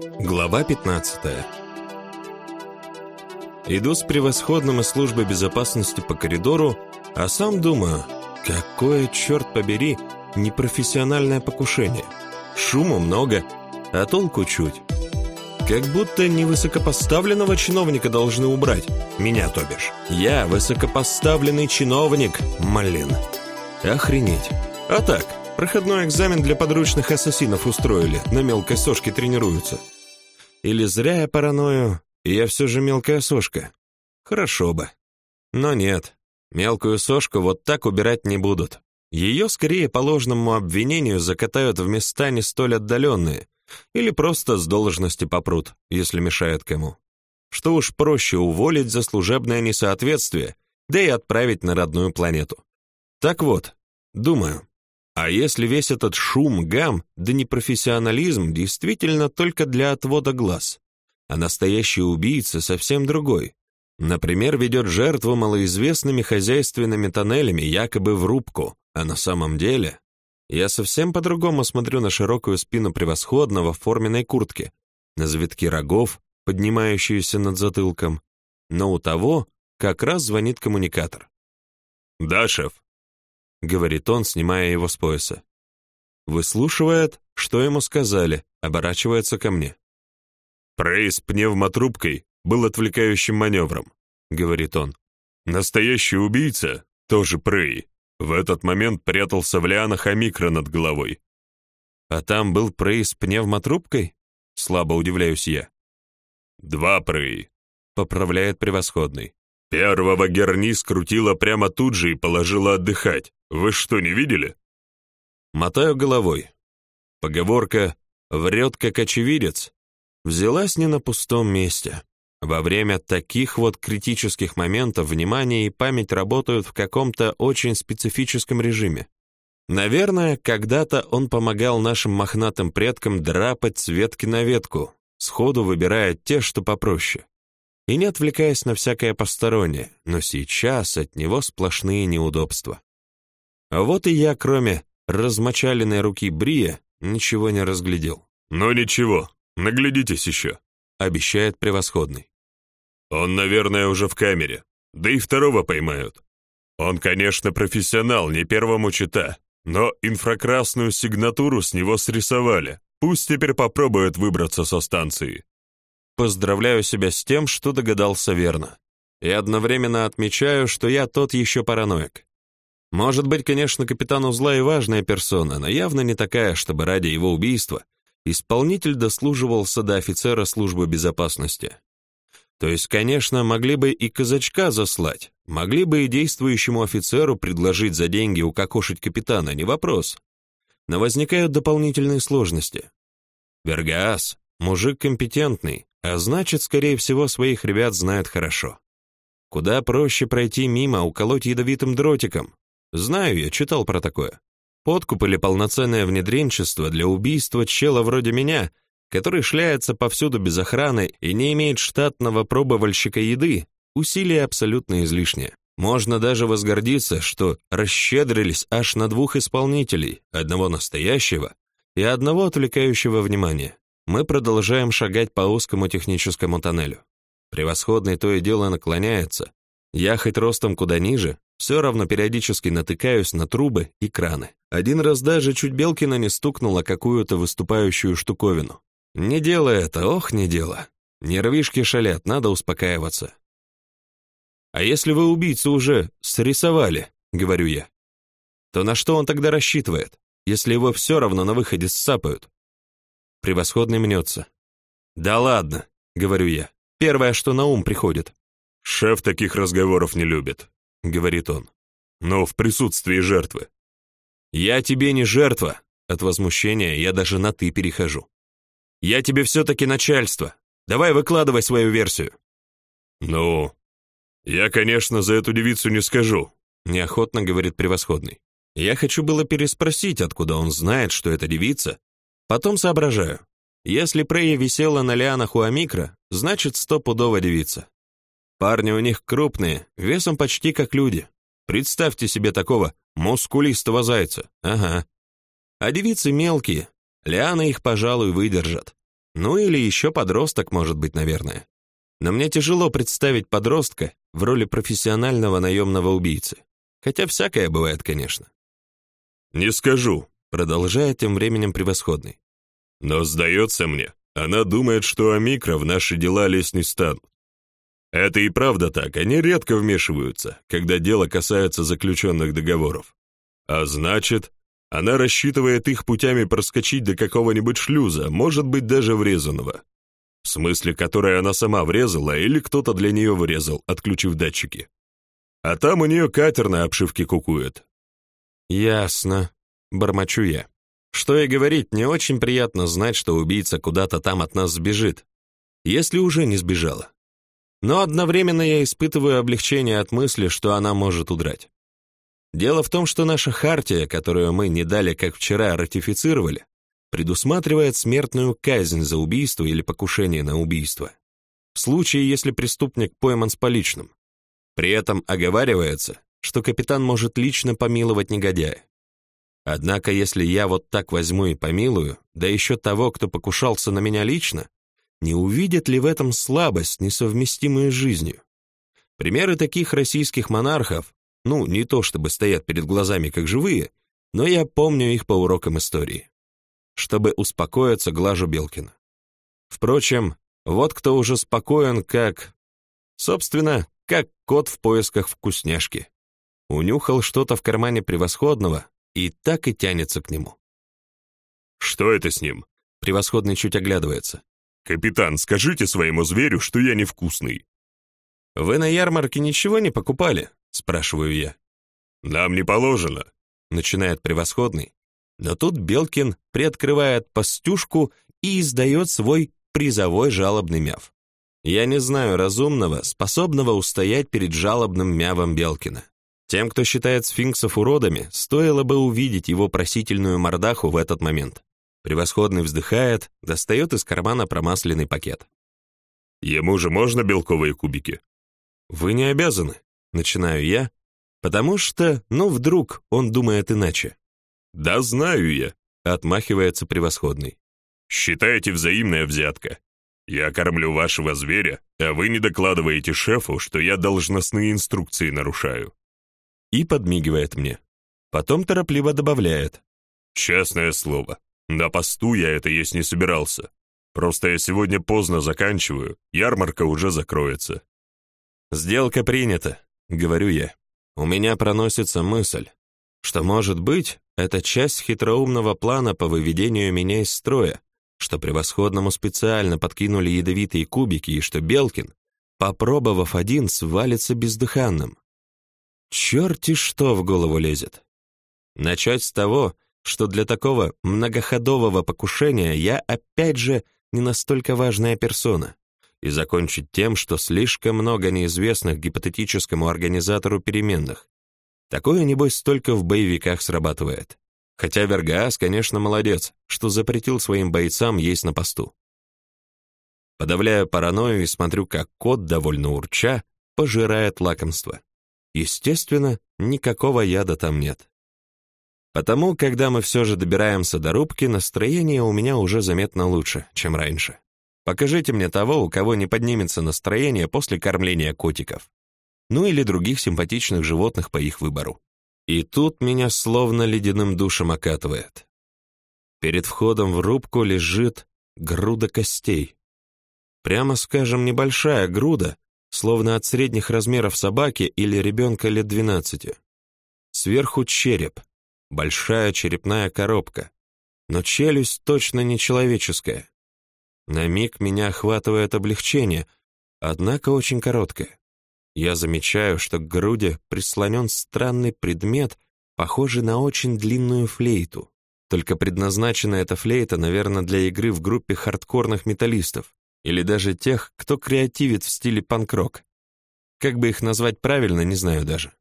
Глава 15 Иду с превосходным из службы безопасности по коридору, а сам думаю, какое, черт побери, непрофессиональное покушение. Шуму много, а толку чуть. Как будто невысокопоставленного чиновника должны убрать. Меня, то бишь. Я высокопоставленный чиновник, малин. Охренеть. А так, проходной экзамен для подручных ассасинов устроили, на мелкой сошке тренируются. Или зря я параною, я все же мелкая сошка. Хорошо бы. Но нет, мелкую сошку вот так убирать не будут. Ее скорее по ложному обвинению закатают в места не столь отдаленные, или просто с должности попрут, если мешает кому. Что уж проще уволить за служебное несоответствие, да и отправить на родную планету. Так вот, думаю, а если весь этот шум, гам, да непрофессионализм действительно только для отвода глаз, а настоящий убийца совсем другой, например, ведет жертву малоизвестными хозяйственными тоннелями якобы в рубку, а на самом деле? Я совсем по-другому смотрю на широкую спину превосходного в форменной куртке, на завитки рогов, поднимающиеся над затылком, но у того как раз звонит коммуникатор. «Да, шеф», — говорит он, снимая его с пояса. Выслушивает, что ему сказали, оборачивается ко мне. «Прейс пневмотрубкой был отвлекающим маневром», — говорит он. «Настоящий убийца, тоже Прей, в этот момент прятался в лианах Амикро над головой». «А там был Прей с пневмотрубкой?» Слабо удивляюсь я. «Два Прей», — поправляет превосходный. Первого Герни скрутила прямо тут же и положила отдыхать. Вы что, не видели? Мотаю головой. Поговорка «врет как очевидец» взялась не на пустом месте. Во время таких вот критических моментов внимание и память работают в каком-то очень специфическом режиме. Наверное, когда-то он помогал нашим мохнатым предкам драпать с ветки на ветку, сходу выбирая те, что попроще и не отвлекаясь на всякое постороннее, но сейчас от него сплошные неудобства. Вот и я, кроме размочаленной руки Брия, ничего не разглядел. «Ну ничего, наглядитесь еще», — обещает превосходный. «Он, наверное, уже в камере, да и второго поймают. Он, конечно, профессионал, не первому чита, но инфракрасную сигнатуру с него срисовали. Пусть теперь попробует выбраться со станции. Поздравляю себя с тем, что догадался верно. И одновременно отмечаю, что я тот еще параноик. Может быть, конечно, капитан узла и важная персона, но явно не такая, чтобы ради его убийства исполнитель дослуживался до офицера службы безопасности. То есть, конечно, могли бы и казачка заслать, могли бы и действующему офицеру предложить за деньги укокошить капитана, не вопрос. Но возникают дополнительные сложности. Бергаас — мужик компетентный, а значит, скорее всего, своих ребят знает хорошо. Куда проще пройти мимо, уколоть ядовитым дротиком. Знаю я, читал про такое. Подкуп или полноценное внедренчество для убийства чела вроде меня, который шляется повсюду без охраны и не имеет штатного пробовальщика еды, усилия абсолютно излишние. Можно даже возгордиться, что расщедрились аж на двух исполнителей, одного настоящего и одного отвлекающего внимания мы продолжаем шагать по узкому техническому тоннелю. Превосходный то и дело наклоняется. Я хоть ростом куда ниже, все равно периодически натыкаюсь на трубы и краны. Один раз даже чуть Белкина не стукнула какую-то выступающую штуковину. Не дело это, ох, не дело. Нервишки шалят, надо успокаиваться. «А если вы убийцу уже срисовали», — говорю я, то на что он тогда рассчитывает, если его все равно на выходе сцапают? Превосходный мнется. «Да ладно», — говорю я. «Первое, что на ум приходит». «Шеф таких разговоров не любит», — говорит он. «Но в присутствии жертвы». «Я тебе не жертва», — от возмущения я даже на «ты» перехожу. «Я тебе все-таки начальство. Давай выкладывай свою версию». «Ну, я, конечно, за эту девицу не скажу», — неохотно говорит превосходный. Я хочу было переспросить, откуда он знает, что эта девица Потом соображаю. Если Прея висела на лианах у Амикра, значит стопудово девица. Парни у них крупные, весом почти как люди. Представьте себе такого мускулистого зайца. Ага. А девицы мелкие. Лианы их, пожалуй, выдержат. Ну или еще подросток, может быть, наверное. Но мне тяжело представить подростка в роли профессионального наемного убийцы. Хотя всякое бывает, конечно. «Не скажу», — продолжает тем временем превосходный. «Но, сдается мне, она думает, что Амикро в наши дела лезть не станут. Это и правда так, они редко вмешиваются, когда дело касается заключенных договоров. А значит, она рассчитывает их путями проскочить до какого-нибудь шлюза, может быть, даже врезанного. В смысле, который она сама врезала или кто-то для нее вырезал, отключив датчики. А там у нее катер на обшивке кукует. Ясно, бормочу я. Что и говорить, не очень приятно знать, что убийца куда-то там от нас сбежит, если уже не сбежала. Но одновременно я испытываю облегчение от мысли, что она может удрать. Дело в том, что наша хартия, которую мы не дали, как вчера, ратифицировали, предусматривает смертную казнь за убийство или покушение на убийство. В случае, если преступник пойман с поличным. При этом оговаривается, что капитан может лично помиловать негодяя. Однако, если я вот так возьму и помилую, да еще того, кто покушался на меня лично, не увидят ли в этом слабость, несовместимую с жизнью? Примеры таких российских монархов, ну, не то чтобы стоят перед глазами как живые, но я помню их по урокам истории. Чтобы успокоиться, глажу Белкина. Впрочем, вот кто уже спокоен, как... Собственно, как кот в поисках вкусняшки. Унюхал что-то в кармане превосходного и так и тянется к нему. «Что это с ним?» Превосходный чуть оглядывается. «Капитан, скажите своему зверю, что я невкусный». «Вы на ярмарке ничего не покупали?» спрашиваю я. «Нам не положено», — начинает превосходный. Но тут Белкин приоткрывает пастюшку и издает свой призовой жалобный мяв. Я не знаю разумного, способного устоять перед жалобным мявом Белкина. Тем, кто считает сфинксов уродами, стоило бы увидеть его просительную мордаху в этот момент. Превосходный вздыхает, достает из кармана промасленный пакет. «Ему же можно белковые кубики?» «Вы не обязаны», — начинаю я, потому что, ну, вдруг он думает иначе. «Да знаю я», — отмахивается превосходный. «Считайте взаимная взятка. Я кормлю вашего зверя, а вы не докладываете шефу, что я должностные инструкции нарушаю». И подмигивает мне. Потом торопливо добавляет. «Честное слово, на посту я это есть не собирался. Просто я сегодня поздно заканчиваю, ярмарка уже закроется». «Сделка принята», — говорю я. У меня проносится мысль, что, может быть, это часть хитроумного плана по выведению меня из строя, что превосходному специально подкинули ядовитые кубики и что Белкин, попробовав один, свалится бездыханным. Черти что в голову лезет. Начать с того, что для такого многоходового покушения я опять же не настолько важная персона, и закончить тем, что слишком много неизвестных гипотетическому организатору переменных. Такое, небось, только в боевиках срабатывает. Хотя Вергаас, конечно, молодец, что запретил своим бойцам есть на посту. Подавляю паранойю и смотрю, как кот, довольно урча, пожирает лакомство. Естественно, никакого яда там нет. Потому, когда мы все же добираемся до рубки, настроение у меня уже заметно лучше, чем раньше. Покажите мне того, у кого не поднимется настроение после кормления котиков. Ну или других симпатичных животных по их выбору. И тут меня словно ледяным душем окатывает. Перед входом в рубку лежит груда костей. Прямо скажем, небольшая груда, словно от средних размеров собаки или ребенка лет двенадцати. Сверху череп, большая черепная коробка, но челюсть точно не человеческая. На миг меня охватывает облегчение, однако очень короткое. Я замечаю, что к груди прислонен странный предмет, похожий на очень длинную флейту. Только предназначена эта флейта, наверное, для игры в группе хардкорных металлистов или даже тех, кто креативит в стиле панк-рок. Как бы их назвать правильно, не знаю даже.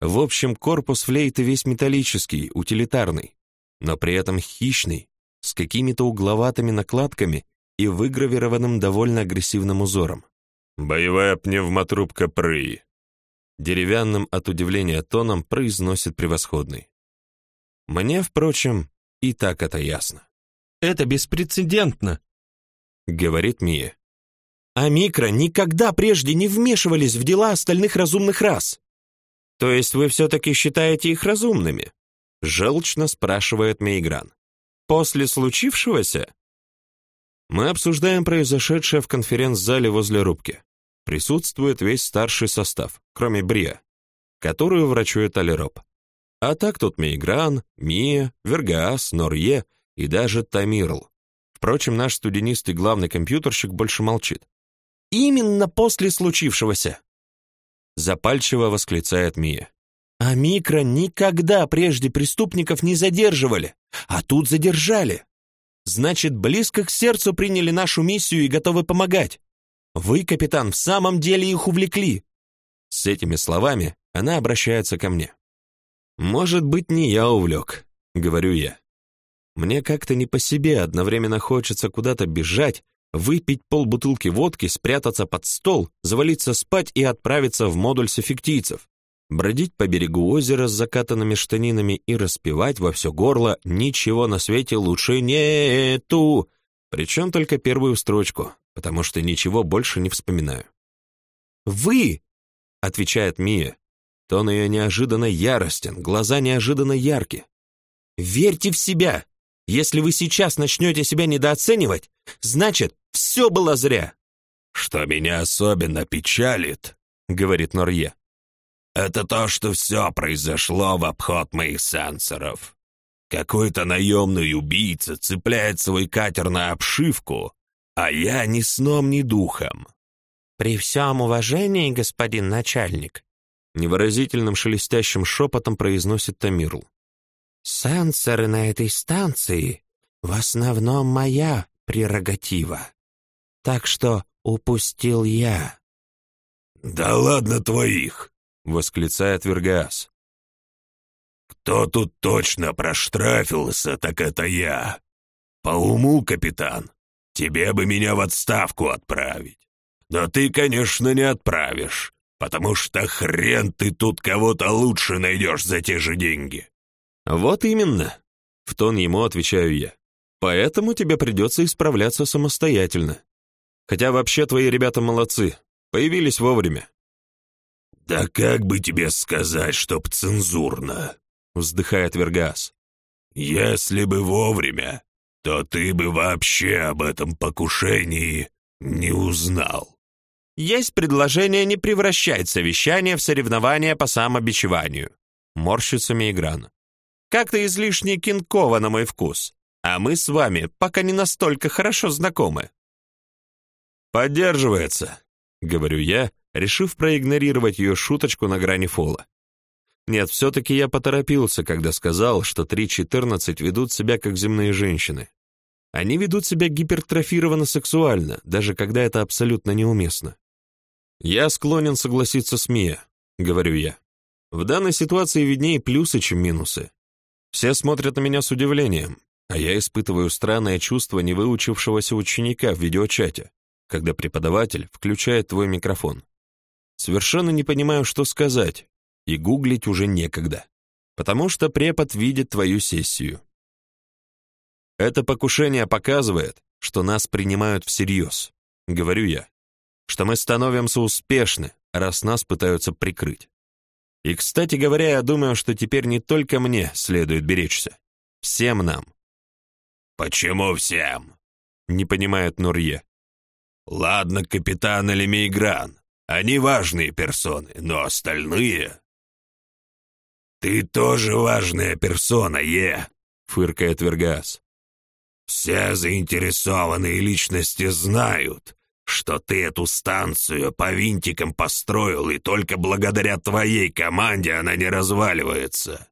В общем, корпус флейты весь металлический, утилитарный, но при этом хищный, с какими-то угловатыми накладками и выгравированным довольно агрессивным узором. «Боевая пневмотрубка Пры», деревянным от удивления тоном произносит превосходный. Мне, впрочем, и так это ясно. Это беспрецедентно. — говорит Мия. «А микро никогда прежде не вмешивались в дела остальных разумных рас». «То есть вы все-таки считаете их разумными?» — желчно спрашивает Мейгран. «После случившегося?» Мы обсуждаем произошедшее в конференц-зале возле рубки. Присутствует весь старший состав, кроме Брия, которую врачует Алироп. А так тут Мейгран, Мия, Вергаас, Норье и даже Тамирл. Впрочем, наш студенист и главный компьютерщик больше молчит. «Именно после случившегося!» Запальчиво восклицает Мия. «А микро никогда прежде преступников не задерживали, а тут задержали. Значит, близко к сердцу приняли нашу миссию и готовы помогать. Вы, капитан, в самом деле их увлекли. С этими словами она обращается ко мне. Может быть, не я увлек, говорю я. Мне как-то не по себе, одновременно хочется куда-то бежать, выпить полбутылки водки, спрятаться под стол, завалиться спать и отправиться в модуль с эффектийцев бродить по берегу озера с закатанными штанинами и распевать во все горло «Ничего на свете лучше нету!» Причем только первую строчку, потому что ничего больше не вспоминаю. «Вы!» — отвечает Мия. Тон ее неожиданно яростен, глаза неожиданно яркие. «Верьте в себя! Если вы сейчас начнете себя недооценивать, значит, все было зря!» «Что меня особенно печалит», — говорит Норье, это то, что все произошло в обход моих сенсоров. Какой-то наемный убийца цепляет свой катер на обшивку, а я ни сном, ни духом. «При всем уважении, господин начальник», невыразительным шелестящим шепотом произносит Тамирл. «Сенсоры на этой станции в основном моя прерогатива. Так что упустил я». «Да ладно твоих!» — восклицает Вергас. «Кто тут точно проштрафился, так это я. По уму, капитан, тебе бы меня в отставку отправить. Но ты, конечно, не отправишь, потому что хрен ты тут кого-то лучше найдешь за те же деньги». «Вот именно», — в тон ему отвечаю я. «Поэтому тебе придется исправляться самостоятельно. Хотя вообще твои ребята молодцы, появились вовремя. «Да как бы тебе сказать, чтоб цензурно?» — вздыхает Вергас. «Если бы вовремя, то ты бы вообще об этом покушении не узнал». «Есть предложение не превращать совещание в соревнование по самобичеванию», — морщится Мейгран. «Как-то излишне кинково на мой вкус, а мы с вами пока не настолько хорошо знакомы». «Поддерживается», — говорю я, решив проигнорировать ее шуточку на грани фола. Нет, все-таки я поторопился, когда сказал, что 3.14 ведут себя как земные женщины. Они ведут себя гипертрофированно сексуально, даже когда это абсолютно неуместно. Я склонен согласиться с Мия, говорю я. В данной ситуации виднее плюсы, чем минусы. Все смотрят на меня с удивлением, а я испытываю странное чувство невыучившегося ученика в видеочате, когда преподаватель включает твой микрофон. Совершенно не понимаю, что сказать, и гуглить уже некогда, потому что препод видит твою сессию. Это покушение показывает, что нас принимают всерьез, говорю я, что мы становимся успешны, раз нас пытаются прикрыть. И, кстати говоря, я думаю, что теперь не только мне следует беречься. Всем нам. «Почему всем?» — не понимает Нурье. «Ладно, капитан или Мейгран, они важные персоны, но остальные... «Ты тоже важная персона, Е!» — фыркает Вергас. «Все заинтересованные личности знают, что ты эту станцию по винтикам построил, и только благодаря твоей команде она не разваливается.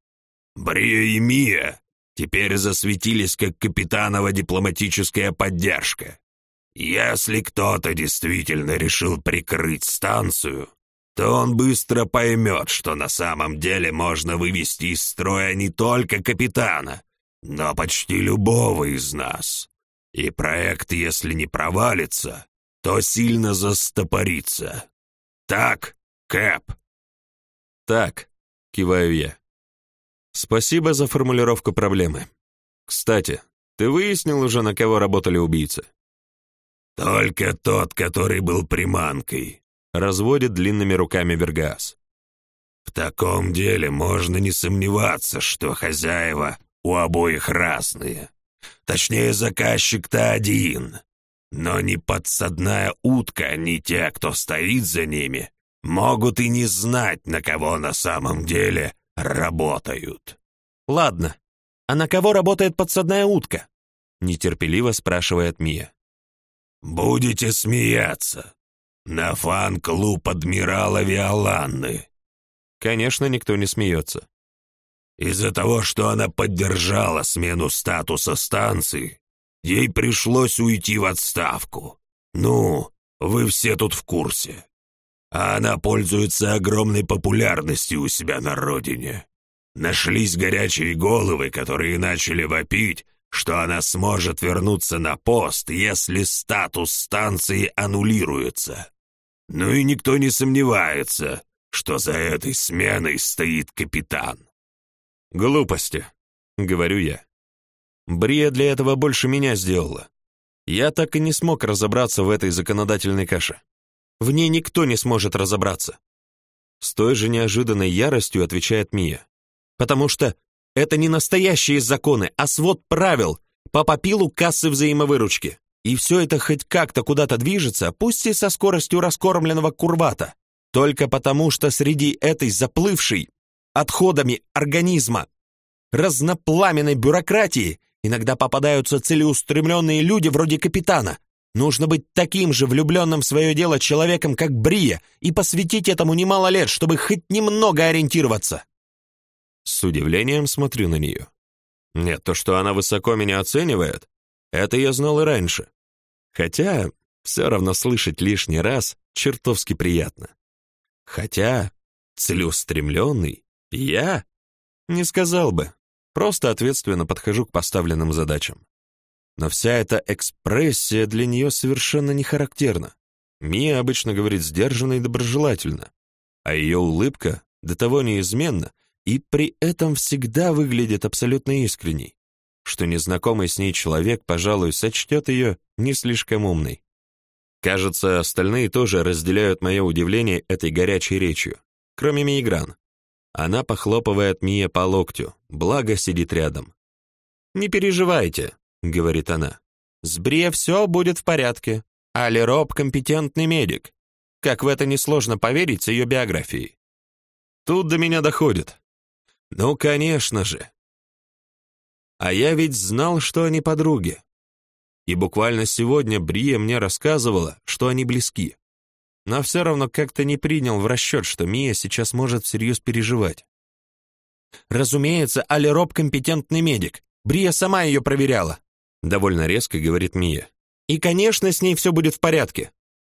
Брио и Мия теперь засветились как капитанова дипломатическая поддержка. Если кто-то действительно решил прикрыть станцию, то он быстро поймет, что на самом деле можно вывести из строя не только капитана, но почти любого из нас. И проект, если не провалится, то сильно застопорится. Так, Кэп?» «Так», — киваю я. «Спасибо за формулировку проблемы. Кстати, ты выяснил уже, на кого работали убийцы?» «Только тот, который был приманкой», — разводит длинными руками Вергас. «В таком деле можно не сомневаться, что хозяева у обоих разные. Точнее, заказчик-то один. Но ни подсадная утка, ни те, кто стоит за ними, могут и не знать, на кого на самом деле работают». «Ладно, а на кого работает подсадная утка?» — нетерпеливо спрашивает Мия. «Будете смеяться. На фан-клуб адмирала Виоланны». Конечно, никто не смеется. Из-за того, что она поддержала смену статуса станции, ей пришлось уйти в отставку. Ну, вы все тут в курсе. А она пользуется огромной популярностью у себя на родине. Нашлись горячие головы, которые начали вопить, что она сможет вернуться на пост, если статус станции аннулируется. Ну и никто не сомневается, что за этой сменой стоит капитан. «Глупости», — говорю я. Брия для этого больше меня сделала. Я так и не смог разобраться в этой законодательной каше. В ней никто не сможет разобраться. С той же неожиданной яростью отвечает Мия. Потому что это не настоящие законы, а свод правил по попилу кассы взаимовыручки. И все это хоть как-то куда-то движется, пусть и со скоростью раскормленного курвата. Только потому, что среди этой заплывшей отходами организма разнопламенной бюрократии иногда попадаются целеустремленные люди вроде капитана. Нужно быть таким же влюбленным в свое дело человеком, как Брия, и посвятить этому немало лет, чтобы хоть немного ориентироваться. С удивлением смотрю на нее. Нет, то, что она высоко меня оценивает, это я знал и раньше. Хотя все равно слышать лишний раз чертовски приятно. Хотя целеустремленный я не сказал бы, просто ответственно подхожу к поставленным задачам. Но вся эта экспрессия для нее совершенно не характерна. Мия обычно говорит сдержанно и доброжелательно, а ее улыбка до того неизменна, и при этом всегда выглядит абсолютно искренней, что незнакомый с ней человек, пожалуй, сочтет ее не слишком умной. Кажется, остальные тоже разделяют мое удивление этой горячей речью, кроме Миигран. Она похлопывает Мия по локтю, благо сидит рядом. «Не переживайте», — говорит она. «С Бре все будет в порядке. Али Роб — компетентный медик. Как в это несложно поверить с ее биографией». Тут до меня доходит. Ну, конечно же. А я ведь знал, что они подруги. И буквально сегодня Брия мне рассказывала, что они близки. Но все равно как-то не принял в расчет, что Мия сейчас может всерьез переживать. Разумеется, Алироб компетентный медик. Брия сама ее проверяла. Довольно резко говорит Мия. И, конечно, с ней все будет в порядке.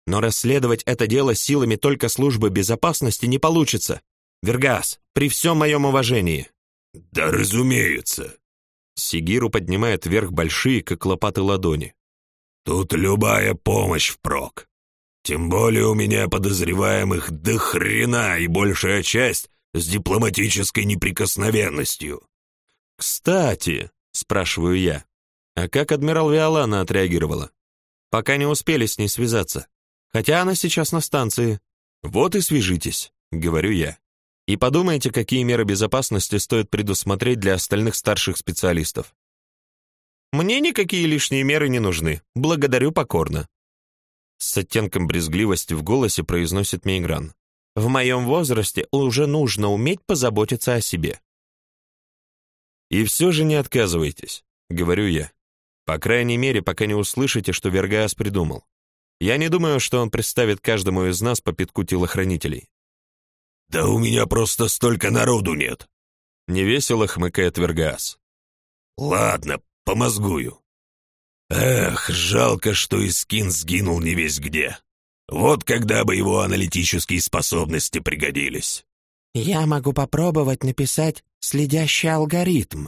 Но расследовать это дело силами только службы безопасности не получится. Вергас, при всем моем уважении». «Да разумеется». Сигиру поднимает вверх большие, как лопаты ладони. «Тут любая помощь впрок. Тем более у меня подозреваемых до хрена и большая часть с дипломатической неприкосновенностью». «Кстати», — спрашиваю я, «а как адмирал Виолана отреагировала? Пока не успели с ней связаться. Хотя она сейчас на станции. Вот и свяжитесь», — говорю я. И подумайте, какие меры безопасности стоит предусмотреть для остальных старших специалистов. Мне никакие лишние меры не нужны. Благодарю покорно. С оттенком брезгливости в голосе произносит Мейгран. В моем возрасте уже нужно уметь позаботиться о себе. И все же не отказывайтесь, говорю я. По крайней мере, пока не услышите, что Вергаас придумал. Я не думаю, что он представит каждому из нас по пятку телохранителей. «Да у меня просто столько народу нет!» Невесело хмыкает Вергас. «Ладно, помозгую. Эх, жалко, что Искин сгинул не весь где. Вот когда бы его аналитические способности пригодились». «Я могу попробовать написать следящий алгоритм».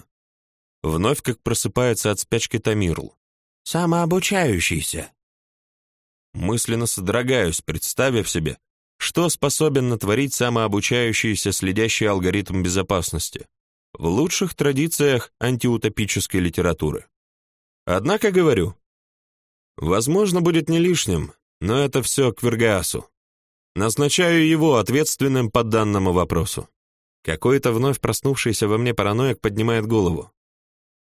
Вновь как просыпается от спячки Тамирл. «Самообучающийся». Мысленно содрогаюсь, представив себе, что способен натворить самообучающийся следящий алгоритм безопасности в лучших традициях антиутопической литературы. Однако говорю, Возможно, будет не лишним, но это все к Вергасу. Назначаю его ответственным по данному вопросу. Какой-то вновь проснувшийся во мне параноик поднимает голову.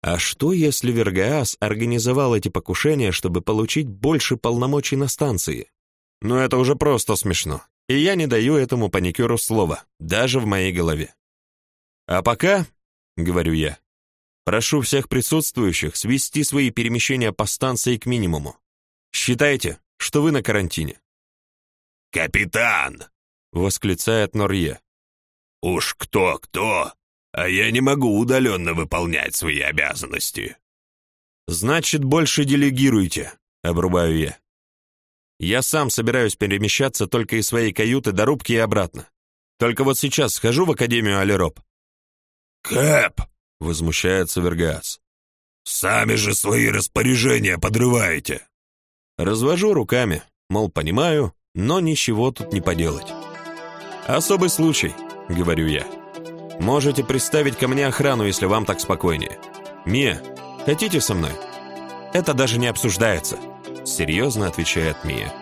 А что, если Вергаас организовал эти покушения, чтобы получить больше полномочий на станции? Ну это уже просто смешно. И я не даю этому паникеру слова, даже в моей голове. А пока, говорю я, прошу всех присутствующих свести свои перемещения по станции к минимуму. Считайте, что вы на карантине. «Капитан!» — восклицает Норье. «Уж кто-кто, а я не могу удаленно выполнять свои обязанности». «Значит, больше делегируйте», — обрубаю я. «Я сам собираюсь перемещаться только из своей каюты до рубки и обратно. Только вот сейчас схожу в Академию Алероп». «Кэп!» — возмущается Вергас. «Сами же свои распоряжения подрываете!» Развожу руками, мол, понимаю, но ничего тут не поделать. «Особый случай», — говорю я. «Можете представить ко мне охрану, если вам так спокойнее. Мия, хотите со мной?» «Это даже не обсуждается», — серьезно отвечает Мия.